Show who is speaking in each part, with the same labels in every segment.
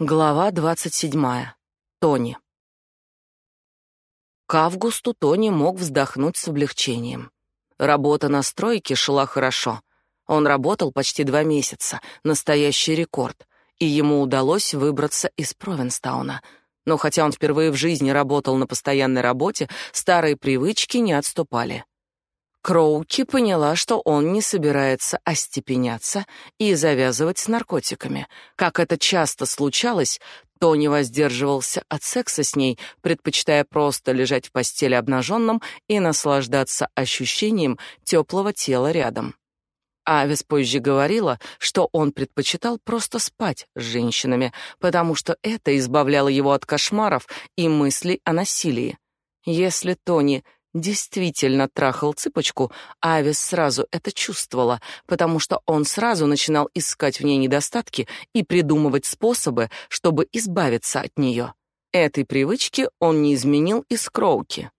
Speaker 1: Глава двадцать седьмая. Тони. К августу Тони мог вздохнуть с облегчением. Работа на стройке шла хорошо. Он работал почти два месяца, настоящий рекорд, и ему удалось выбраться из Провинстауна. Но хотя он впервые в жизни работал на постоянной работе, старые привычки не отступали. Кроуки поняла, что он не собирается остепеняться и завязывать с наркотиками. Как это часто случалось, Тони воздерживался от секса с ней, предпочитая просто лежать в постели обнаженным и наслаждаться ощущением теплого тела рядом. Авис позже говорила, что он предпочитал просто спать с женщинами, потому что это избавляло его от кошмаров и мыслей о насилии. Если Тони действительно трахал цыпочку, Авис сразу это чувствовала, потому что он сразу начинал искать в ней недостатки и придумывать способы, чтобы избавиться от нее. Этой привычки он не изменил и с Кроуки.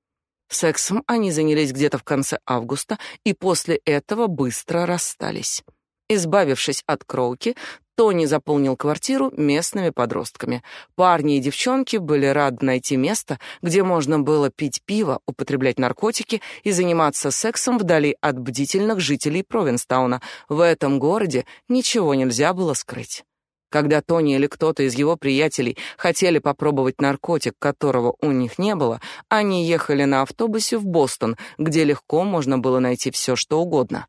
Speaker 1: Сексом они занялись где-то в конце августа и после этого быстро расстались. Избавившись от Кроуки, Тони заполнил квартиру местными подростками. Парни и девчонки были рады найти место, где можно было пить пиво, употреблять наркотики и заниматься сексом вдали от бдительных жителей Провинстауна. В этом городе ничего нельзя было скрыть. Когда Тони или кто-то из его приятелей хотели попробовать наркотик, которого у них не было, они ехали на автобусе в Бостон, где легко можно было найти все, что угодно.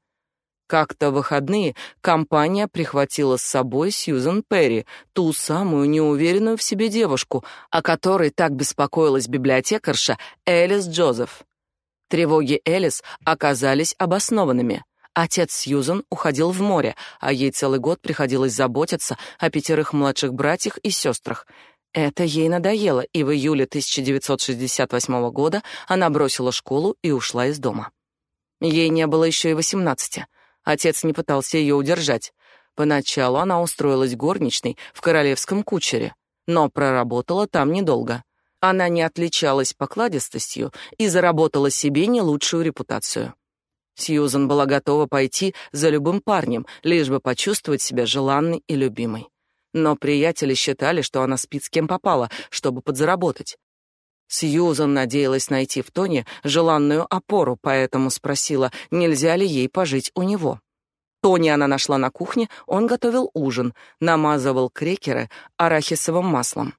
Speaker 1: Как-то в выходные компания прихватила с собой Сьюзен Перри, ту самую неуверенную в себе девушку, о которой так беспокоилась библиотекарша Элис Джозеф. Тревоги Элис оказались обоснованными. Отец Сьюзен уходил в море, а ей целый год приходилось заботиться о пятерых младших братьях и сестрах. Это ей надоело, и в июле 1968 года она бросила школу и ушла из дома. Ей не было еще и восемнадцати. Отец не пытался ее удержать. Поначалу она устроилась горничной в королевском кучере, но проработала там недолго. Она не отличалась покладистостью и заработала себе не лучшую репутацию. Сьюзан была готова пойти за любым парнем, лишь бы почувствовать себя желанной и любимой. Но приятели считали, что она спит с кем попала, чтобы подзаработать. Сьюзан надеялась найти в Тоне желанную опору, поэтому спросила, нельзя ли ей пожить у него. Тони она нашла на кухне, он готовил ужин, намазывал крекеры арахисовым маслом.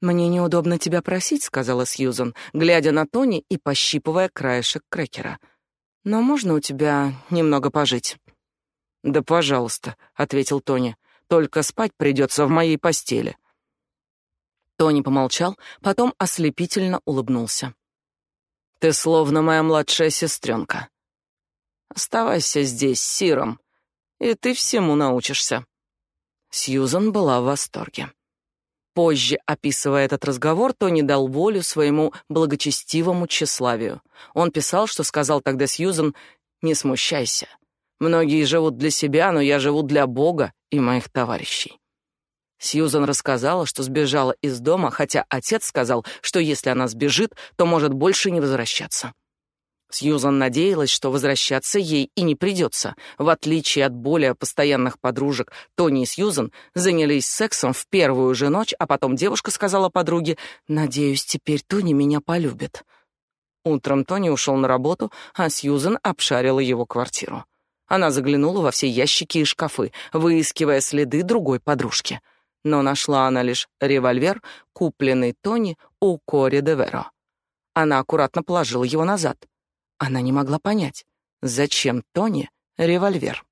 Speaker 1: «Мне неудобно тебя просить», — сказала Сьюзан, глядя на Тони и пощипывая краешек крекера. «Но можно у тебя немного пожить?» «Да, пожалуйста», — ответил Тони. «Только спать придется в моей постели». Тони помолчал, потом ослепительно улыбнулся. «Ты словно моя младшая сестренка. Оставайся здесь, Сиром, и ты всему научишься». Сьюзан была в восторге. Позже, описывая этот разговор, Тони дал волю своему благочестивому тщеславию. Он писал, что сказал тогда Сьюзан «Не смущайся. Многие живут для себя, но я живу для Бога и моих товарищей». Сьюзан рассказала, что сбежала из дома, хотя отец сказал, что если она сбежит, то может больше не возвращаться. Сьюзан надеялась, что возвращаться ей и не придется. В отличие от более постоянных подружек, Тони и Сьюзан занялись сексом в первую же ночь, а потом девушка сказала подруге, «Надеюсь, теперь Тони меня полюбит». Утром Тони ушел на работу, а Сьюзан обшарила его квартиру. Она заглянула во все ящики и шкафы, выискивая следы другой подружки — но нашла она лишь револьвер, купленный Тони у Кори де Веро. Она аккуратно положила его назад. Она не могла понять, зачем Тони револьвер.